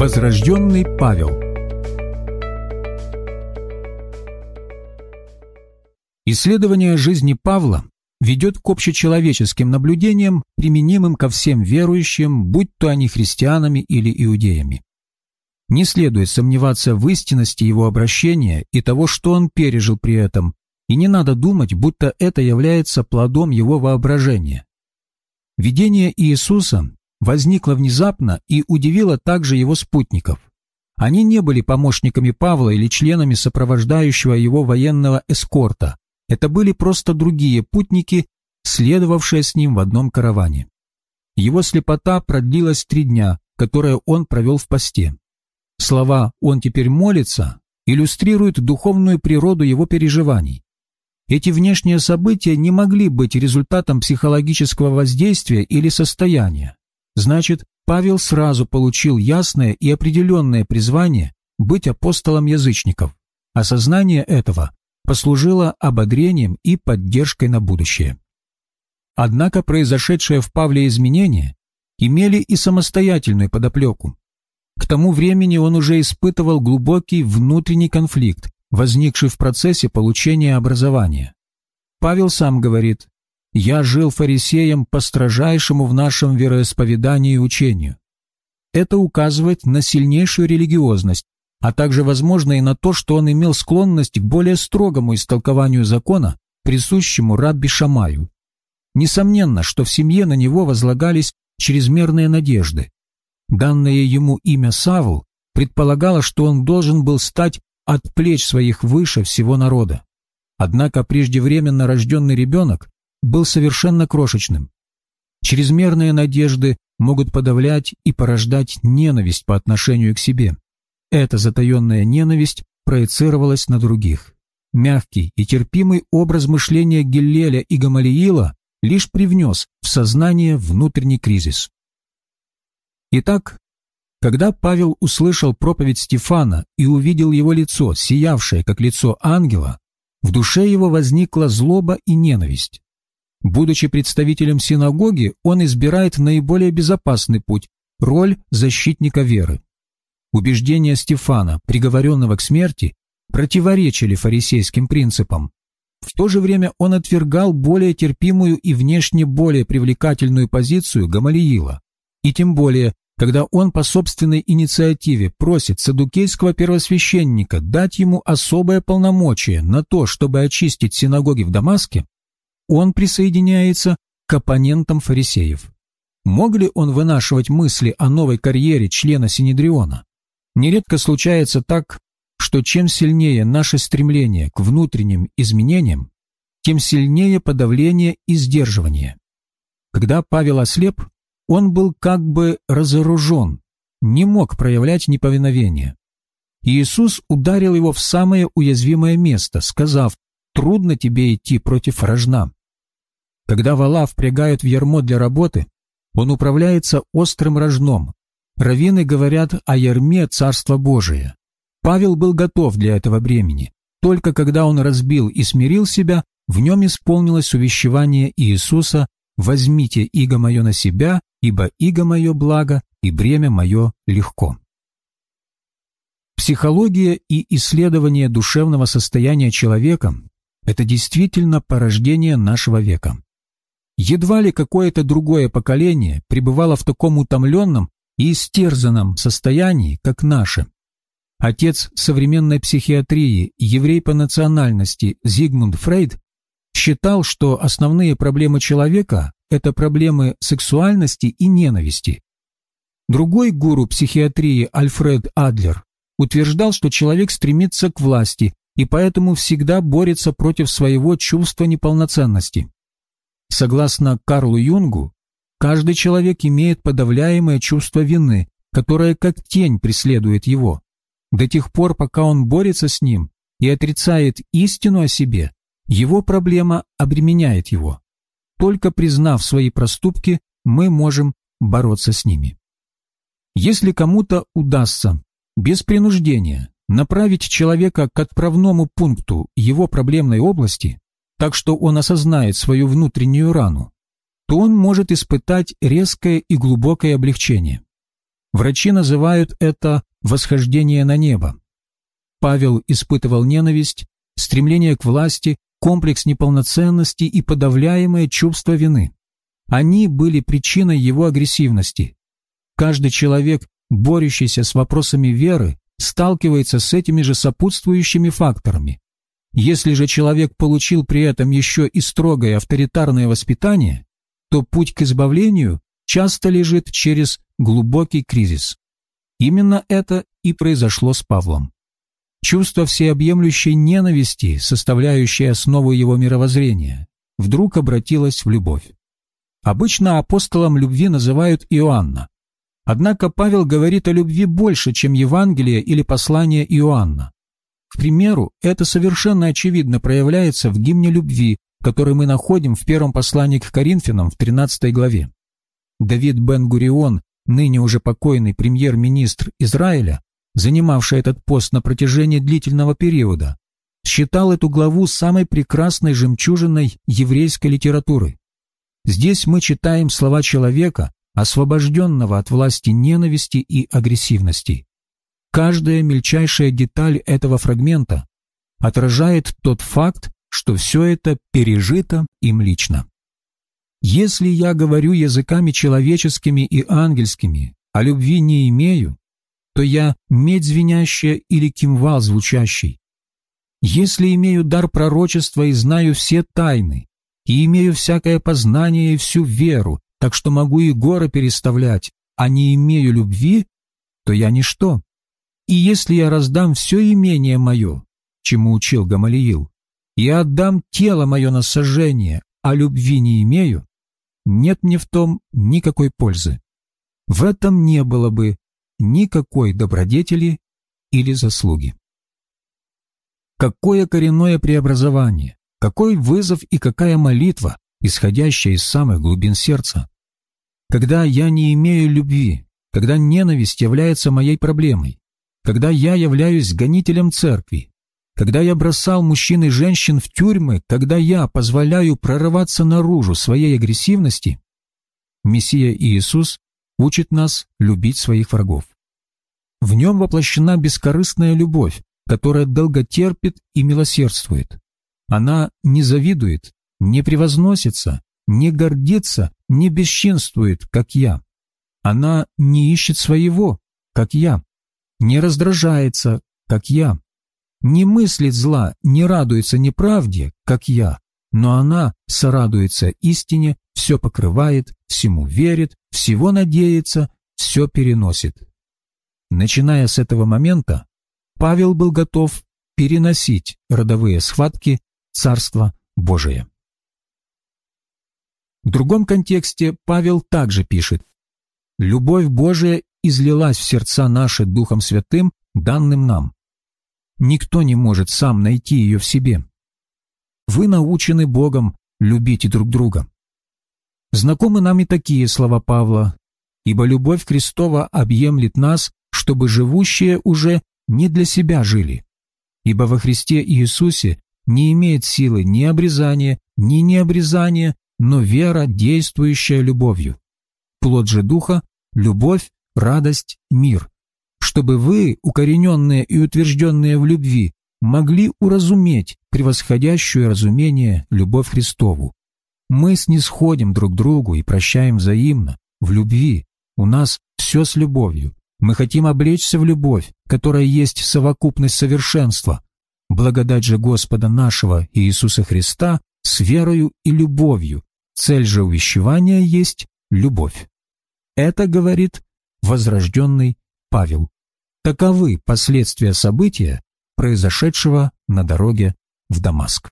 Возрожденный Павел Исследование жизни Павла ведет к общечеловеческим наблюдениям, применимым ко всем верующим, будь то они христианами или иудеями. Не следует сомневаться в истинности его обращения и того, что он пережил при этом, и не надо думать, будто это является плодом его воображения. Видение Иисуса возникло внезапно и удивило также его спутников. Они не были помощниками Павла или членами сопровождающего его военного эскорта. Это были просто другие путники, следовавшие с ним в одном караване. Его слепота продлилась три дня, которые он провел в посте. Слова «он теперь молится» иллюстрируют духовную природу его переживаний. Эти внешние события не могли быть результатом психологического воздействия или состояния. Значит, Павел сразу получил ясное и определенное призвание быть апостолом язычников. Осознание этого послужило ободрением и поддержкой на будущее. Однако произошедшие в Павле изменения имели и самостоятельную подоплеку. К тому времени он уже испытывал глубокий внутренний конфликт, возникший в процессе получения образования. Павел сам говорит, «Я жил фарисеем по строжайшему в нашем вероисповедании и учению». Это указывает на сильнейшую религиозность, а также, возможно, и на то, что он имел склонность к более строгому истолкованию закона, присущему рабби Шамаю. Несомненно, что в семье на него возлагались чрезмерные надежды. Данное ему имя Савл предполагало, что он должен был стать от плеч своих выше всего народа. Однако преждевременно рожденный ребенок был совершенно крошечным. Чрезмерные надежды могут подавлять и порождать ненависть по отношению к себе. Эта затаенная ненависть проецировалась на других. Мягкий и терпимый образ мышления Геллеля и Гамалиила лишь привнес в сознание внутренний кризис. Итак, когда Павел услышал проповедь Стефана и увидел его лицо, сиявшее, как лицо ангела, в душе его возникла злоба и ненависть. Будучи представителем синагоги, он избирает наиболее безопасный путь – роль защитника веры. Убеждения Стефана, приговоренного к смерти, противоречили фарисейским принципам. В то же время он отвергал более терпимую и внешне более привлекательную позицию Гамалиила. И тем более, когда он по собственной инициативе просит садукейского первосвященника дать ему особое полномочие на то, чтобы очистить синагоги в Дамаске, он присоединяется к оппонентам фарисеев. Мог ли он вынашивать мысли о новой карьере члена Синедриона? Нередко случается так, что чем сильнее наше стремление к внутренним изменениям, тем сильнее подавление и сдерживание. Когда Павел ослеп, он был как бы разоружен, не мог проявлять неповиновение. Иисус ударил его в самое уязвимое место, сказав, «Трудно тебе идти против рожна». Когда вала впрягают в ярмо для работы, он управляется острым рожном, Равины говорят о ярме Царства Божия. Павел был готов для этого бремени. Только когда он разбил и смирил себя, в нем исполнилось увещевание Иисуса «Возьмите иго мое на себя, ибо иго мое благо, и бремя мое легко». Психология и исследование душевного состояния человека – это действительно порождение нашего века. Едва ли какое-то другое поколение пребывало в таком утомленном и истерзанном состоянии, как наше. Отец современной психиатрии, еврей по национальности Зигмунд Фрейд, считал, что основные проблемы человека – это проблемы сексуальности и ненависти. Другой гуру психиатрии Альфред Адлер утверждал, что человек стремится к власти и поэтому всегда борется против своего чувства неполноценности. Согласно Карлу Юнгу, Каждый человек имеет подавляемое чувство вины, которое как тень преследует его. До тех пор, пока он борется с ним и отрицает истину о себе, его проблема обременяет его. Только признав свои проступки, мы можем бороться с ними. Если кому-то удастся без принуждения направить человека к отправному пункту его проблемной области, так что он осознает свою внутреннюю рану, то он может испытать резкое и глубокое облегчение. Врачи называют это «восхождение на небо». Павел испытывал ненависть, стремление к власти, комплекс неполноценности и подавляемое чувство вины. Они были причиной его агрессивности. Каждый человек, борющийся с вопросами веры, сталкивается с этими же сопутствующими факторами. Если же человек получил при этом еще и строгое авторитарное воспитание, то путь к избавлению часто лежит через глубокий кризис. Именно это и произошло с Павлом. Чувство всеобъемлющей ненависти, составляющее основу его мировоззрения, вдруг обратилось в любовь. Обычно апостолом любви называют Иоанна. Однако Павел говорит о любви больше, чем Евангелие или послание Иоанна. К примеру, это совершенно очевидно проявляется в гимне любви, который мы находим в первом послании к Коринфянам в 13 главе. Давид Бен-Гурион, ныне уже покойный премьер-министр Израиля, занимавший этот пост на протяжении длительного периода, считал эту главу самой прекрасной жемчужиной еврейской литературы. Здесь мы читаем слова человека, освобожденного от власти ненависти и агрессивности. Каждая мельчайшая деталь этого фрагмента отражает тот факт, что все это пережито им лично. Если я говорю языками человеческими и ангельскими, а любви не имею, то я медь звенящая или кимвал звучащий. Если имею дар пророчества и знаю все тайны, и имею всякое познание и всю веру, так что могу и горы переставлять, а не имею любви, то я ничто. И если я раздам все имение мое, чему учил Гамалиил, и отдам тело мое на сожжение, а любви не имею, нет мне в том никакой пользы. В этом не было бы никакой добродетели или заслуги. Какое коренное преобразование, какой вызов и какая молитва, исходящая из самых глубин сердца. Когда я не имею любви, когда ненависть является моей проблемой, когда я являюсь гонителем церкви, когда я бросал мужчин и женщин в тюрьмы, когда я позволяю прорываться наружу своей агрессивности, Мессия Иисус учит нас любить своих врагов. В нем воплощена бескорыстная любовь, которая долготерпит и милосердствует. Она не завидует, не превозносится, не гордится, не бесчинствует, как я. Она не ищет своего, как я, не раздражается, как я, не мыслит зла, не радуется неправде, как я, но она сорадуется истине, все покрывает, всему верит, всего надеется, все переносит. Начиная с этого момента, Павел был готов переносить родовые схватки Царства Божие. В другом контексте Павел также пишет «Любовь Божия излилась в сердца наши Духом Святым, данным нам. Никто не может сам найти ее в себе. Вы научены Богом любить друг друга». Знакомы нам и такие слова Павла, «Ибо любовь Христова объемлет нас, чтобы живущие уже не для себя жили. Ибо во Христе Иисусе не имеет силы ни обрезания, ни необрезания, но вера, действующая любовью. Плод же Духа – любовь, радость, мир. Чтобы вы, укорененные и утвержденные в любви, могли уразуметь превосходящую разумение любовь Христову. Мы снисходим друг другу и прощаем взаимно, в любви. У нас все с любовью. Мы хотим облечься в любовь, которая есть совокупность совершенства. Благодать же Господа нашего Иисуса Христа с верою и любовью. Цель же увещевания есть любовь. Это говорит возрожденный Павел. Таковы последствия события, произошедшего на дороге в Дамаск.